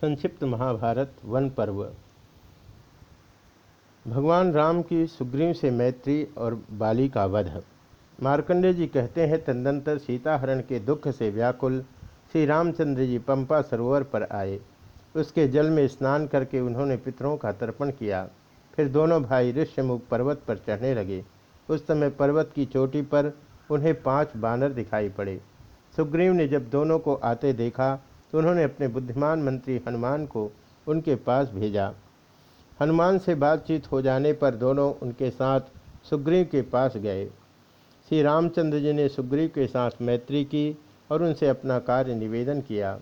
संक्षिप्त महाभारत वन पर्व। भगवान राम की सुग्रीव से मैत्री और बाली का वध। मार्कंडे जी कहते हैं तदंतर सीताहरण के दुख से व्याकुल श्री रामचंद्र जी पंपा सरोवर पर आए। उसके जल में स्नान करके उन्होंने पितरों का तर्पण किया। फिर दोनों भाई ऋष्यमुख पर्वत पर चढ़ने लगे। उस समय पर्वत की चोटी पर उन्हें पाँच बानर दिखाई पड़े। सुग्रीव ने जब दोनों को आते देखा तो उन्होंने अपने बुद्धिमान मंत्री हनुमान को उनके पास भेजा। हनुमान से बातचीत हो जाने पर दोनों उनके साथ सुग्रीव के पास गए। श्री रामचंद्र जी ने सुग्रीव के साथ मैत्री की और उनसे अपना कार्य निवेदन किया।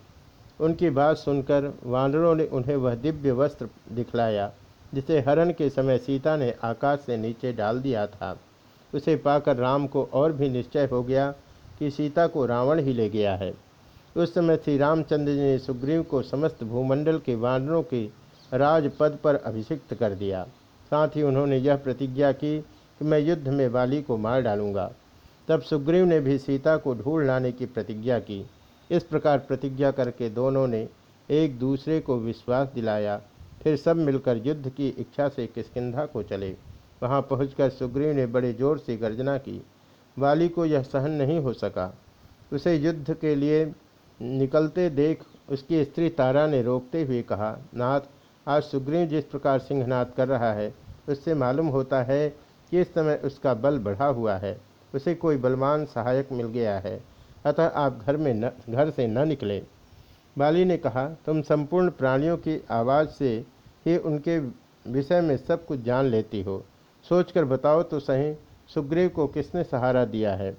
उनकी बात सुनकर वानरों ने उन्हें वह दिव्य वस्त्र दिखलाया, जिसे हरण के समय सीता ने आकाश से नीचे डाल दिया था। उसे पाकर राम को और भी निश्चय हो गया कि सीता को रावण ही ले गया है। उस समय श्री रामचंद्र जी ने सुग्रीव को समस्त भूमंडल के वानरों के राजपद पर अभिषिक्त कर दिया। साथ ही उन्होंने यह प्रतिज्ञा की कि मैं युद्ध में वाली को मार डालूँगा। तब सुग्रीव ने भी सीता को ढूंढ लाने की प्रतिज्ञा की। इस प्रकार प्रतिज्ञा करके दोनों ने एक दूसरे को विश्वास दिलाया। फिर सब मिलकर युद्ध की इच्छा से किसकिधा को चले। वहाँ पहुंचकर सुग्रीव ने बड़े ज़ोर से गर्जना की। वाली को यह सहन नहीं हो सका। उसे युद्ध के लिए निकलते देख उसकी स्त्री तारा ने रोकते हुए कहा, नाथ, आज सुग्रीव जिस प्रकार सिंहनाथ कर रहा है, उससे मालूम होता है कि इस समय उसका बल बढ़ा हुआ है, उसे कोई बलवान सहायक मिल गया है, अतः आप घर में न, घर से न निकले। बाली ने कहा, तुम संपूर्ण प्राणियों की आवाज़ से ही उनके विषय में सब कुछ जान लेती हो। सोचकर बताओ तो सही, सुग्रीव को किसने सहारा दिया है?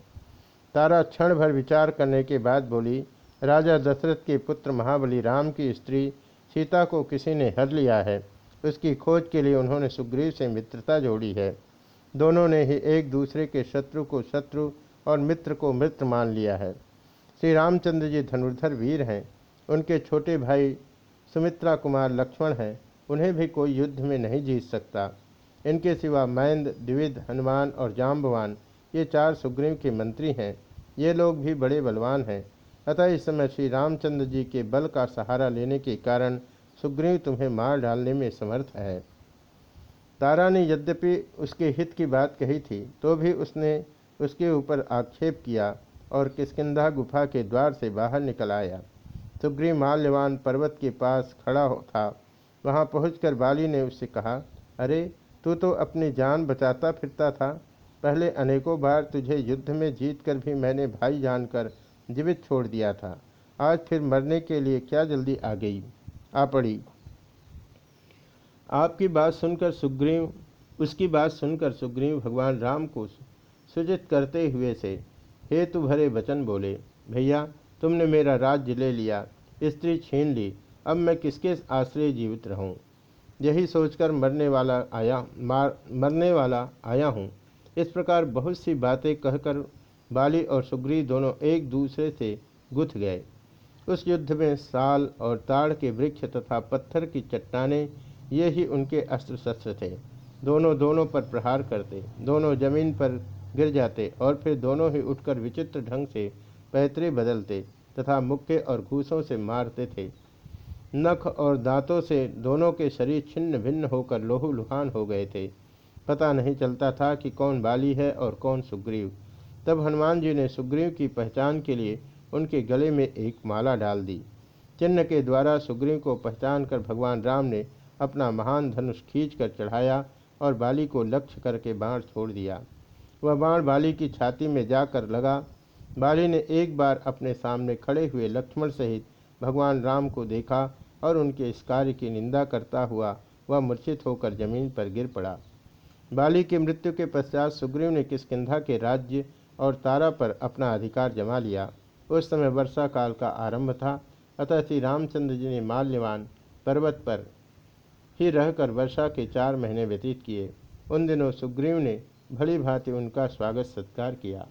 तारा क्षण भर विचार करने के बाद बोली राजा दशरथ के पुत्र महाबली राम की स्त्री सीता को किसी ने हर लिया है। उसकी खोज के लिए उन्होंने सुग्रीव से मित्रता जोड़ी है। दोनों ने ही एक दूसरे के शत्रु को शत्रु और मित्र को मित्र मान लिया है। श्री रामचंद्र जी धनुर्धर वीर हैं। उनके छोटे भाई सुमित्रा कुमार लक्ष्मण हैं। उन्हें भी कोई युद्ध में नहीं जीत सकता। इनके सिवा मैंद द्विविद, हनुमान और जाम्बवान ये चार सुग्रीव के मंत्री हैं। ये लोग भी बड़े बलवान हैं। अतः इस समय श्री रामचंद्र जी के बल का सहारा लेने के कारण सुग्रीव तुम्हें मार डालने में समर्थ है। तारा ने यद्यपि उसके हित की बात कही थी तो भी उसने उसके ऊपर आक्षेप किया और किसकिधा गुफा के द्वार से बाहर निकल आया। सुग्रीव माल्यवान पर्वत के पास खड़ा था। वहाँ पहुंचकर बाली ने उससे कहा, अरे, तू तो अपनी जान बचाता फिरता था। पहले अनेकों बार तुझे युद्ध में जीत कर भी मैंने भाई जानकर जीवित छोड़ दिया था। आज फिर मरने के लिए क्या जल्दी आ गई? आ पड़ी। आपकी बात सुनकर सुग्रीव, उसकी बात सुनकर सुग्रीव भगवान राम को सूचित करते हुए से हे तु भरे वचन बोले, भैया, तुमने मेरा राज्य ले लिया, स्त्री छीन ली, अब मैं किसके आश्रय जीवित रहूँ? यही सोचकर मरने वाला आया, मार, मरने वाला आया हूँ। इस प्रकार बहुत सी बातें कहकर बाली और सुग्री दोनों एक दूसरे से गुथ गए। उस युद्ध में साल और ताड़ के वृक्ष तथा पत्थर की चट्टाने ये ही उनके अस्त्र शस्त्र थे। दोनों दोनों पर प्रहार करते, दोनों ज़मीन पर गिर जाते और फिर दोनों ही उठकर विचित्र ढंग से पैतरे बदलते तथा मुक्के और घूसों से मारते थे। नख और दांतों से दोनों के शरीर छिन्न भिन्न होकर लोहू लुहान हो गए थे। पता नहीं चलता था कि कौन बाली है और कौन सुग्रीव। तब हनुमान जी ने सुग्रीव की पहचान के लिए उनके गले में एक माला डाल दी। चिन्ह के द्वारा सुग्रीव को पहचान कर भगवान राम ने अपना महान धनुष खींच कर चढ़ाया और बाली को लक्ष्य करके बाण छोड़ दिया। वह बाण बाली की छाती में जाकर लगा। बाली ने एक बार अपने सामने खड़े हुए लक्ष्मण सहित भगवान राम को देखा और उनके इस कार्य की निंदा करता हुआ वह मूर्छित होकर ज़मीन पर गिर पड़ा। बाली की मृत्यु के पश्चात सुग्रीव ने किसकिधा के राज्य और तारा पर अपना अधिकार जमा लिया। उस समय वर्षा काल का आरंभ था। अतः श्री रामचंद्र जी ने माल्यवान पर्वत पर ही रहकर वर्षा के चार महीने व्यतीत किए। उन दिनों सुग्रीव ने भली भांति उनका स्वागत सत्कार किया।